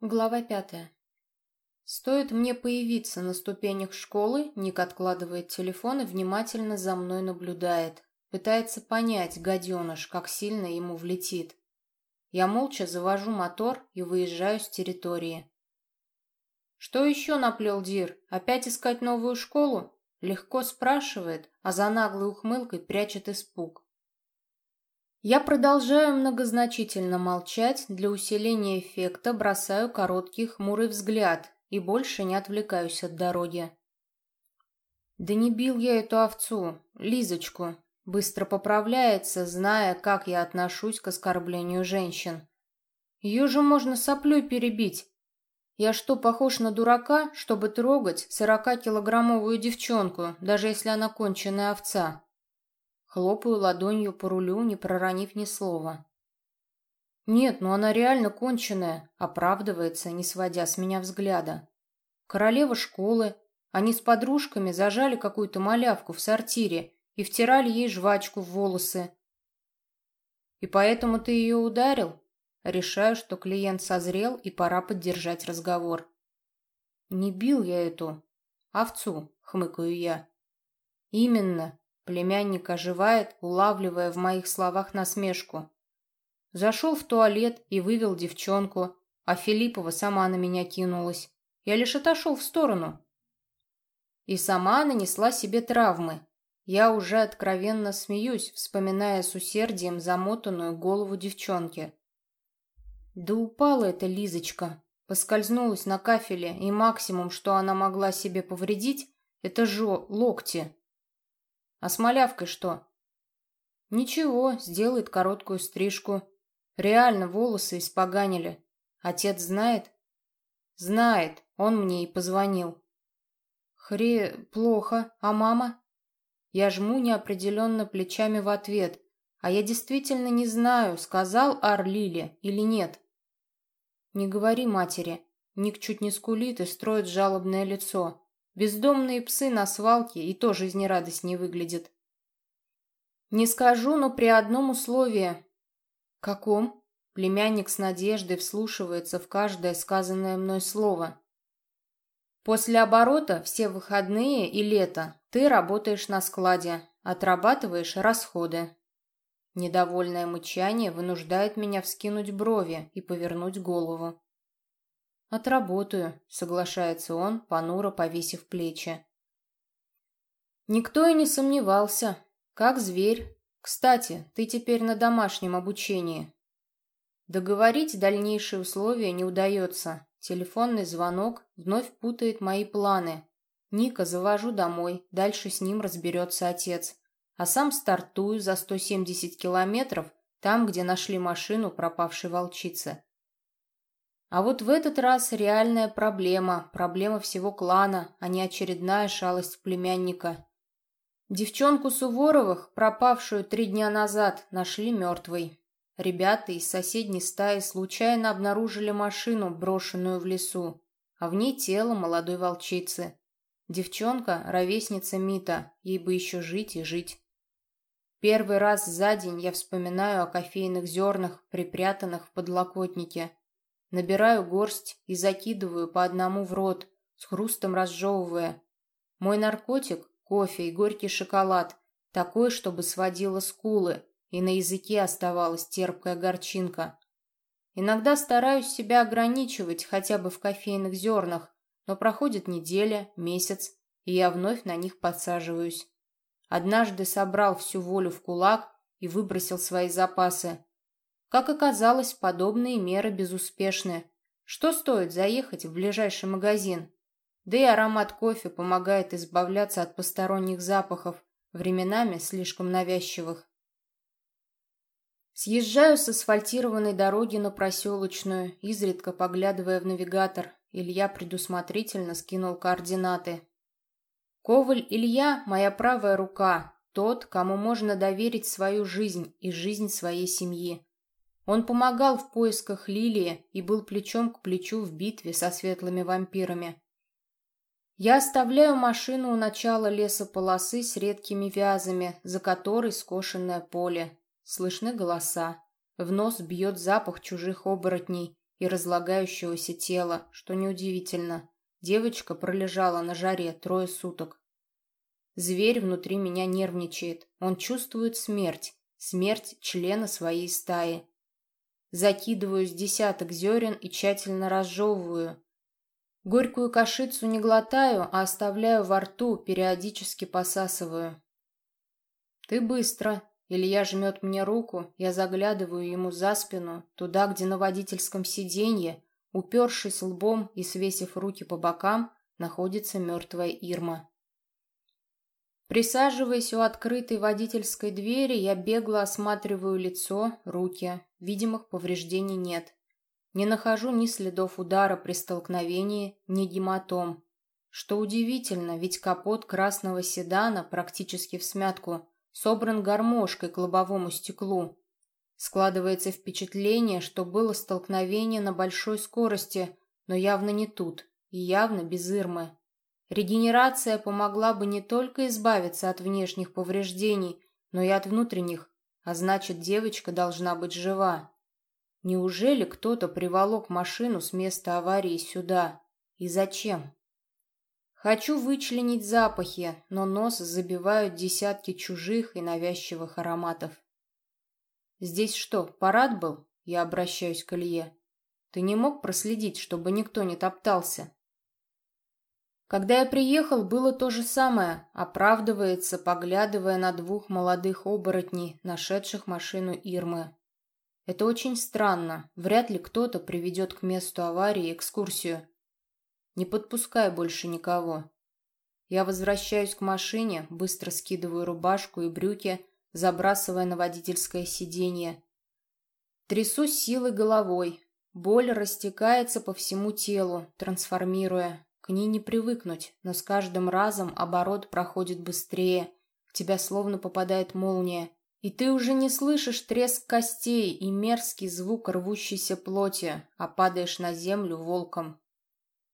Глава пятая. Стоит мне появиться на ступенях школы, Ник откладывает телефон и внимательно за мной наблюдает. Пытается понять, гаденыш, как сильно ему влетит. Я молча завожу мотор и выезжаю с территории. «Что еще наплел Дир? Опять искать новую школу?» Легко спрашивает, а за наглой ухмылкой прячет испуг. Я продолжаю многозначительно молчать, для усиления эффекта бросаю короткий хмурый взгляд и больше не отвлекаюсь от дороги. Да не бил я эту овцу, Лизочку. Быстро поправляется, зная, как я отношусь к оскорблению женщин. Ее же можно соплей перебить. Я что, похож на дурака, чтобы трогать сорокакилограммовую девчонку, даже если она конченая овца? Хлопаю ладонью по рулю, не проронив ни слова. «Нет, ну она реально конченая», — оправдывается, не сводя с меня взгляда. «Королева школы. Они с подружками зажали какую-то малявку в сортире и втирали ей жвачку в волосы. И поэтому ты ее ударил?» Решаю, что клиент созрел и пора поддержать разговор. «Не бил я эту овцу», — хмыкаю я. «Именно. Племянник оживает, улавливая в моих словах насмешку. Зашел в туалет и вывел девчонку, а Филиппова сама на меня кинулась. Я лишь отошел в сторону. И сама нанесла себе травмы. Я уже откровенно смеюсь, вспоминая с усердием замотанную голову девчонки. Да упала эта Лизочка. Поскользнулась на кафеле, и максимум, что она могла себе повредить, это жо локти. А с малявкой что? Ничего, сделает короткую стрижку. Реально волосы испоганили. Отец знает? Знает, он мне и позвонил. Хре... плохо. А мама? Я жму неопределенно плечами в ответ. А я действительно не знаю, сказал Ар Лиле или нет. Не говори матери. Ник чуть не скулит и строит жалобное лицо. Бездомные псы на свалке и то жизнерадостнее выглядят. Не скажу, но при одном условии. Каком? Племянник с надеждой вслушивается в каждое сказанное мной слово. После оборота все выходные и лето ты работаешь на складе, отрабатываешь расходы. Недовольное мычание вынуждает меня вскинуть брови и повернуть голову. «Отработаю», — соглашается он, понуро повесив плечи. Никто и не сомневался. Как зверь. Кстати, ты теперь на домашнем обучении. Договорить дальнейшие условия не удается. Телефонный звонок вновь путает мои планы. Ника завожу домой, дальше с ним разберется отец. А сам стартую за 170 километров, там, где нашли машину пропавшей волчицы. А вот в этот раз реальная проблема, проблема всего клана, а не очередная шалость племянника. Девчонку Суворовых, пропавшую три дня назад, нашли мертвой. Ребята из соседней стаи случайно обнаружили машину, брошенную в лесу, а в ней тело молодой волчицы. Девчонка – ровесница Мита, ей бы еще жить и жить. Первый раз за день я вспоминаю о кофейных зернах, припрятанных в подлокотнике – Набираю горсть и закидываю по одному в рот, с хрустом разжевывая. Мой наркотик – кофе и горький шоколад, такой, чтобы сводило скулы, и на языке оставалась терпкая горчинка. Иногда стараюсь себя ограничивать хотя бы в кофейных зернах, но проходит неделя, месяц, и я вновь на них подсаживаюсь. Однажды собрал всю волю в кулак и выбросил свои запасы. Как оказалось, подобные меры безуспешны. Что стоит заехать в ближайший магазин? Да и аромат кофе помогает избавляться от посторонних запахов, временами слишком навязчивых. Съезжаю с асфальтированной дороги на проселочную, изредка поглядывая в навигатор. Илья предусмотрительно скинул координаты. Коваль Илья – моя правая рука, тот, кому можно доверить свою жизнь и жизнь своей семьи. Он помогал в поисках Лилии и был плечом к плечу в битве со светлыми вампирами. Я оставляю машину у начала лесополосы с редкими вязами, за которой скошенное поле. Слышны голоса. В нос бьет запах чужих оборотней, и разлагающегося тела, что неудивительно. Девочка пролежала на жаре трое суток. Зверь внутри меня нервничает. Он чувствует смерть. Смерть члена своей стаи. Закидываю с десяток зерен и тщательно разжевываю. Горькую кашицу не глотаю, а оставляю во рту, периодически посасываю. «Ты быстро», Илья жмет мне руку, я заглядываю ему за спину, туда, где на водительском сиденье, упершись лбом и свесив руки по бокам, находится мертвая Ирма. Присаживаясь у открытой водительской двери, я бегло осматриваю лицо, руки. Видимых повреждений нет. Не нахожу ни следов удара при столкновении, ни гематом. Что удивительно, ведь капот красного седана практически в смятку – собран гармошкой к лобовому стеклу. Складывается впечатление, что было столкновение на большой скорости, но явно не тут и явно без Ирмы. Регенерация помогла бы не только избавиться от внешних повреждений, но и от внутренних, а значит, девочка должна быть жива. Неужели кто-то приволок машину с места аварии сюда? И зачем? Хочу вычленить запахи, но нос забивают десятки чужих и навязчивых ароматов. «Здесь что, парад был?» Я обращаюсь к Илье. «Ты не мог проследить, чтобы никто не топтался?» Когда я приехал, было то же самое, оправдывается, поглядывая на двух молодых оборотней, нашедших машину Ирмы. Это очень странно, вряд ли кто-то приведет к месту аварии экскурсию. Не подпускай больше никого. Я возвращаюсь к машине, быстро скидываю рубашку и брюки, забрасывая на водительское сиденье. Трясу силой головой. Боль растекается по всему телу, трансформируя. К ней не привыкнуть, но с каждым разом оборот проходит быстрее. В тебя словно попадает молния. И ты уже не слышишь треск костей и мерзкий звук рвущейся плоти, а падаешь на землю волком.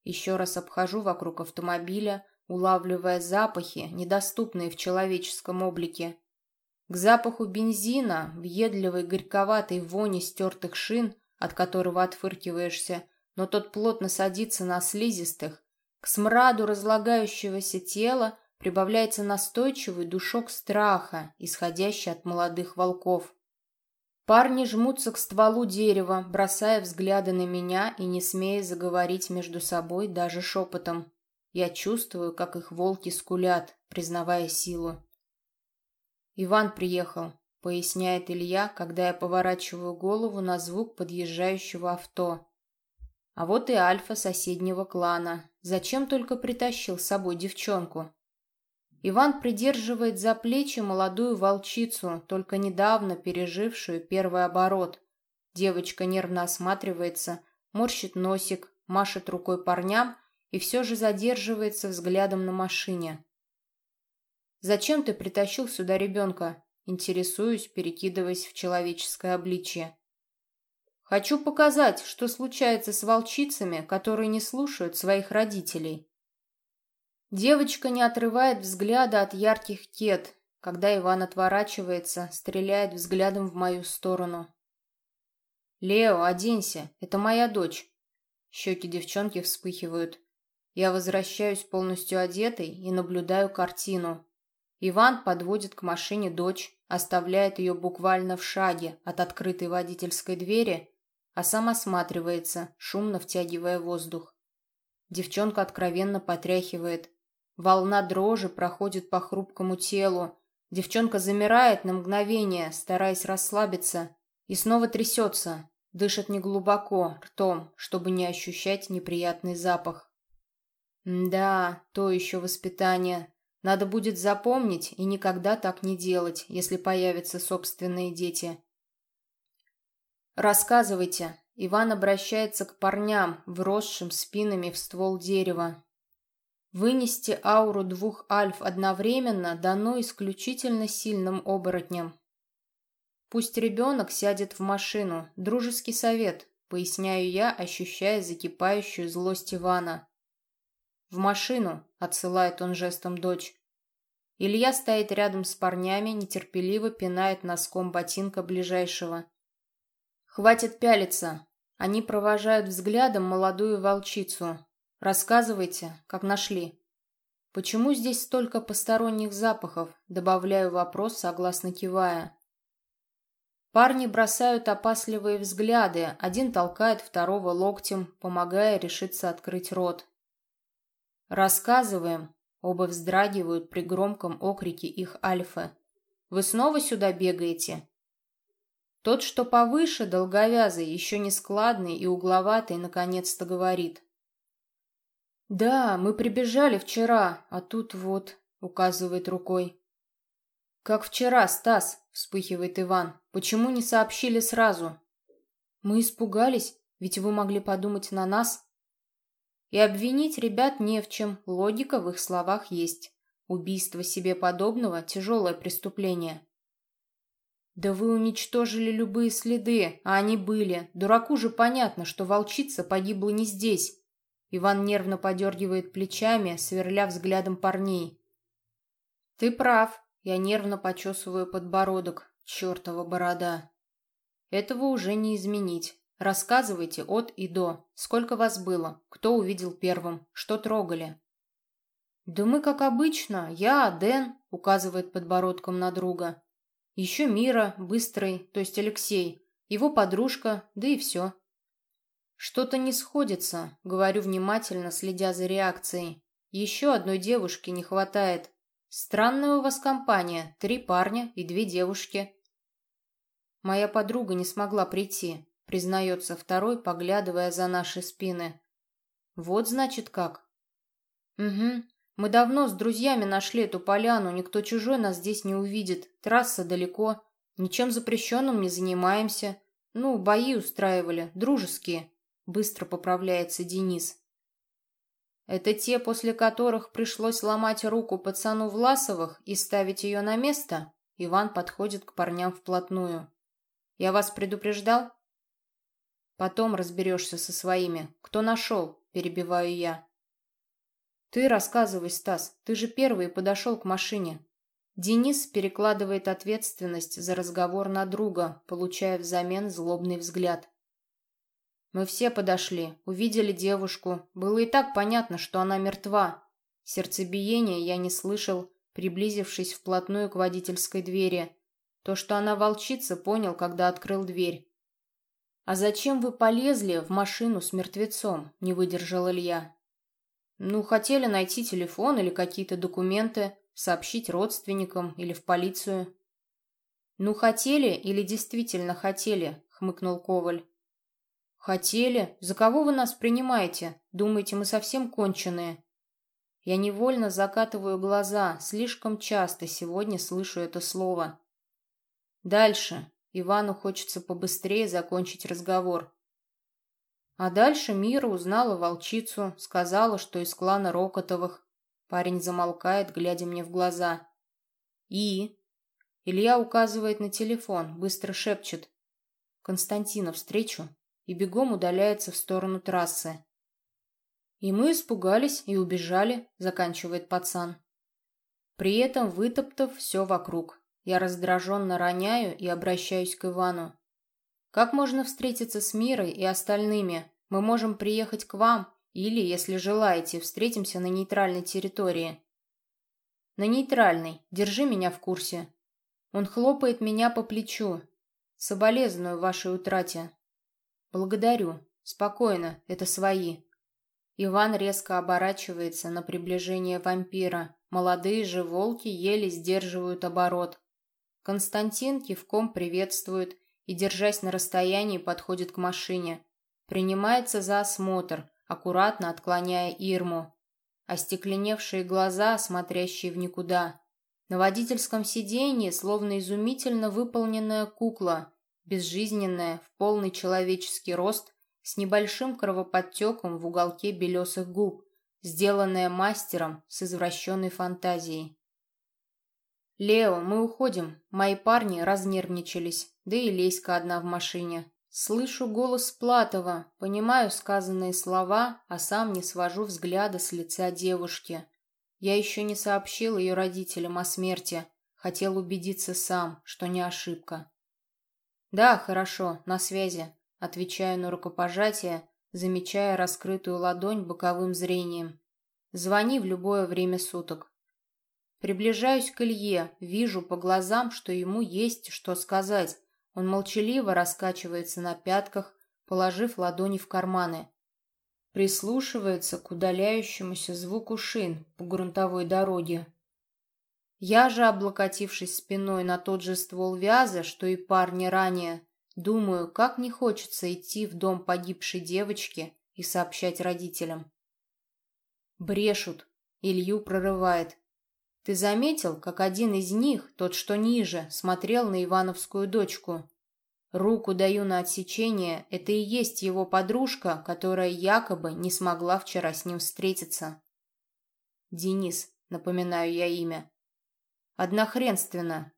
Еще раз обхожу вокруг автомобиля, улавливая запахи, недоступные в человеческом облике. К запаху бензина, въедливой горьковатой вони стертых шин, от которого отфыркиваешься, но тот плотно садится на слизистых, к смраду разлагающегося тела прибавляется настойчивый душок страха, исходящий от молодых волков. Парни жмутся к стволу дерева, бросая взгляды на меня и не смея заговорить между собой даже шепотом. Я чувствую, как их волки скулят, признавая силу. «Иван приехал», — поясняет Илья, когда я поворачиваю голову на звук подъезжающего авто. А вот и альфа соседнего клана. Зачем только притащил с собой девчонку? Иван придерживает за плечи молодую волчицу, только недавно пережившую первый оборот. Девочка нервно осматривается, морщит носик, машет рукой парням и все же задерживается взглядом на машине. «Зачем ты притащил сюда ребенка?» Интересуюсь, перекидываясь в человеческое обличье. «Хочу показать, что случается с волчицами, которые не слушают своих родителей». Девочка не отрывает взгляда от ярких кет, когда Иван отворачивается, стреляет взглядом в мою сторону. «Лео, оденься, это моя дочь». Щеки девчонки вспыхивают. Я возвращаюсь полностью одетой и наблюдаю картину. Иван подводит к машине дочь, оставляет ее буквально в шаге от открытой водительской двери, а сам осматривается, шумно втягивая воздух. Девчонка откровенно потряхивает, Волна дрожи проходит по хрупкому телу. Девчонка замирает на мгновение, стараясь расслабиться, и снова трясется, дышит неглубоко, ртом, чтобы не ощущать неприятный запах. Да, то еще воспитание. Надо будет запомнить и никогда так не делать, если появятся собственные дети. Рассказывайте. Иван обращается к парням, вросшим спинами в ствол дерева. Вынести ауру двух альф одновременно дано исключительно сильным оборотням. Пусть ребенок сядет в машину, дружеский совет, поясняю я, ощущая закипающую злость Ивана. В машину, отсылает он жестом дочь. Илья стоит рядом с парнями, нетерпеливо пинает носком ботинка ближайшего. «Хватит пялиться!» Они провожают взглядом молодую волчицу. Рассказывайте, как нашли. Почему здесь столько посторонних запахов? Добавляю вопрос, согласно кивая. Парни бросают опасливые взгляды, один толкает второго локтем, помогая решиться открыть рот. «Рассказываем», — оба вздрагивают при громком окрике их альфы. «Вы снова сюда бегаете?» Тот, что повыше, долговязый, еще не складный и угловатый, наконец-то говорит. «Да, мы прибежали вчера, а тут вот», — указывает рукой. «Как вчера, Стас», — вспыхивает Иван. «Почему не сообщили сразу?» «Мы испугались, ведь вы могли подумать на нас». И обвинить ребят не в чем, логика в их словах есть. Убийство себе подобного – тяжелое преступление. «Да вы уничтожили любые следы, а они были. Дураку же понятно, что волчица погибла не здесь». Иван нервно подергивает плечами, сверля взглядом парней. «Ты прав». Я нервно почесываю подбородок. Чертова борода. Этого уже не изменить. Рассказывайте от и до. Сколько вас было? Кто увидел первым? Что трогали? Да мы как обычно. Я, Дэн, указывает подбородком на друга. Еще Мира, Быстрый, то есть Алексей, его подружка, да и все. Что-то не сходится, говорю внимательно, следя за реакцией. Еще одной девушки не хватает. Странная у вас компания, три парня и две девушки. Моя подруга не смогла прийти, признается второй, поглядывая за наши спины. Вот значит как. Угу, мы давно с друзьями нашли эту поляну, никто чужой нас здесь не увидит. Трасса далеко. Ничем запрещенным не занимаемся. Ну, бои устраивали, дружеские. Быстро поправляется Денис. Это те, после которых пришлось ломать руку пацану Власовых и ставить ее на место? Иван подходит к парням вплотную. Я вас предупреждал? Потом разберешься со своими. Кто нашел? Перебиваю я. «Ты рассказывай, Стас, ты же первый подошел к машине». Денис перекладывает ответственность за разговор на друга, получая взамен злобный взгляд. Мы все подошли, увидели девушку. Было и так понятно, что она мертва. Сердцебиения я не слышал, приблизившись вплотную к водительской двери. То, что она волчица, понял, когда открыл дверь. «А зачем вы полезли в машину с мертвецом?» – не выдержал Илья. Ну, хотели найти телефон или какие-то документы, сообщить родственникам или в полицию. Ну, хотели или действительно хотели, хмыкнул Коваль. Хотели? За кого вы нас принимаете? Думаете, мы совсем конченые? Я невольно закатываю глаза, слишком часто сегодня слышу это слово. Дальше. Ивану хочется побыстрее закончить разговор. А дальше Мира узнала волчицу, сказала, что из клана Рокотовых. Парень замолкает, глядя мне в глаза. И? Илья указывает на телефон, быстро шепчет. Константина встречу и бегом удаляется в сторону трассы. И мы испугались и убежали, заканчивает пацан. При этом вытоптав все вокруг. Я раздраженно роняю и обращаюсь к Ивану. Как можно встретиться с Мирой и остальными? Мы можем приехать к вам или, если желаете, встретимся на нейтральной территории. На нейтральной. Держи меня в курсе. Он хлопает меня по плечу. Соболезную вашей утрате. Благодарю. Спокойно, это свои. Иван резко оборачивается на приближение вампира. Молодые же волки еле сдерживают оборот. Константин кивком приветствует и, держась на расстоянии, подходит к машине. Принимается за осмотр, аккуратно отклоняя Ирму. Остекленевшие глаза, смотрящие в никуда. На водительском сиденье словно изумительно выполненная кукла, безжизненная, в полный человеческий рост, с небольшим кровоподтеком в уголке белесых губ, сделанная мастером с извращенной фантазией. «Лео, мы уходим. Мои парни разнервничались, да и Леська одна в машине. Слышу голос Платова, понимаю сказанные слова, а сам не свожу взгляда с лица девушки. Я еще не сообщил ее родителям о смерти, хотел убедиться сам, что не ошибка. «Да, хорошо, на связи», Отвечаю на рукопожатие, замечая раскрытую ладонь боковым зрением. Звони в любое время суток. Приближаюсь к Илье, вижу по глазам, что ему есть что сказать. Он молчаливо раскачивается на пятках, положив ладони в карманы. Прислушивается к удаляющемуся звуку шин по грунтовой дороге. Я же, облокотившись спиной на тот же ствол вяза, что и парни ранее, думаю, как не хочется идти в дом погибшей девочки и сообщать родителям. Брешут. Илью прорывает. Ты заметил, как один из них, тот, что ниже, смотрел на Ивановскую дочку? Руку даю на отсечение, это и есть его подружка, которая якобы не смогла вчера с ним встретиться. Денис, напоминаю я имя. Однохренственно.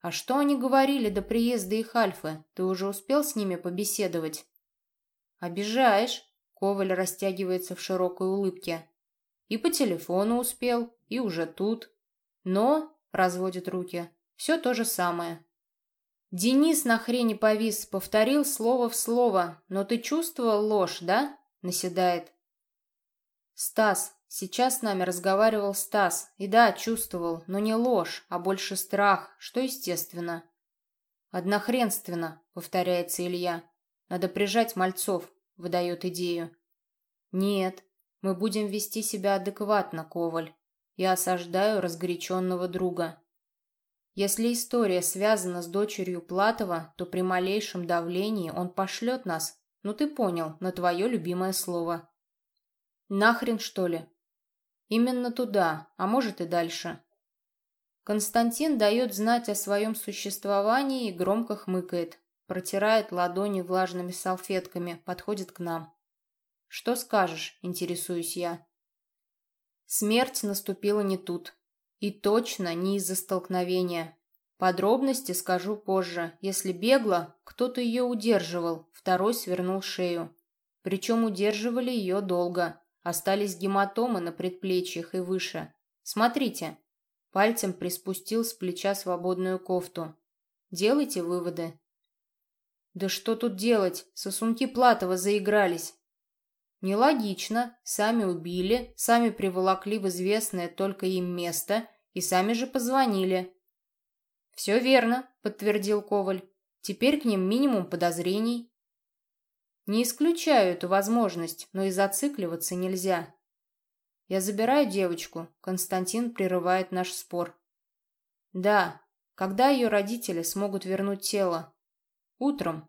А что они говорили до приезда их Альфы? Ты уже успел с ними побеседовать? Обижаешь. Коваль растягивается в широкой улыбке. И по телефону успел, и уже тут. Но, разводит руки, все то же самое. Денис на хрени повис, повторил слово в слово. «Но ты чувствовал ложь, да?» — наседает. «Стас. Сейчас с нами разговаривал Стас. И да, чувствовал, но не ложь, а больше страх, что естественно». «Однохренственно», — повторяется Илья. «Надо прижать мальцов», — выдает идею. «Нет, мы будем вести себя адекватно, Коваль. Я осаждаю разгоряченного друга». Если история связана с дочерью Платова, то при малейшем давлении он пошлет нас, ну ты понял, на твое любимое слово. Нахрен, что ли? Именно туда, а может и дальше. Константин дает знать о своем существовании и громко хмыкает, протирает ладони влажными салфетками, подходит к нам. «Что скажешь?» – интересуюсь я. Смерть наступила не тут. И точно не из-за столкновения. Подробности скажу позже. Если бегла, кто-то ее удерживал, второй свернул шею. Причем удерживали ее долго. Остались гематомы на предплечьях и выше. Смотрите. Пальцем приспустил с плеча свободную кофту. Делайте выводы. Да что тут делать? Сосунки Платова заигрались. Нелогично. Сами убили, сами приволокли в известное только им место и сами же позвонили. «Все верно», — подтвердил Коваль. «Теперь к ним минимум подозрений». «Не исключаю эту возможность, но и зацикливаться нельзя». «Я забираю девочку», — Константин прерывает наш спор. «Да. Когда ее родители смогут вернуть тело?» «Утром»,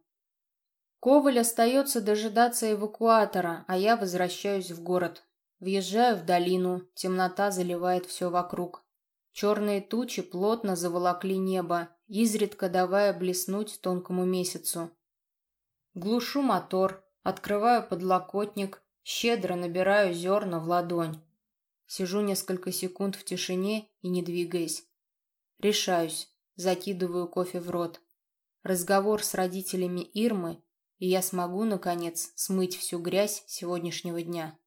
Коваль остается дожидаться эвакуатора, а я возвращаюсь в город. Въезжаю в долину, темнота заливает все вокруг. Черные тучи плотно заволокли небо, изредка давая блеснуть тонкому месяцу. Глушу мотор, открываю подлокотник, щедро набираю зерна в ладонь. Сижу несколько секунд в тишине и не двигаясь. Решаюсь, закидываю кофе в рот. Разговор с родителями Ирмы и я смогу, наконец, смыть всю грязь сегодняшнего дня.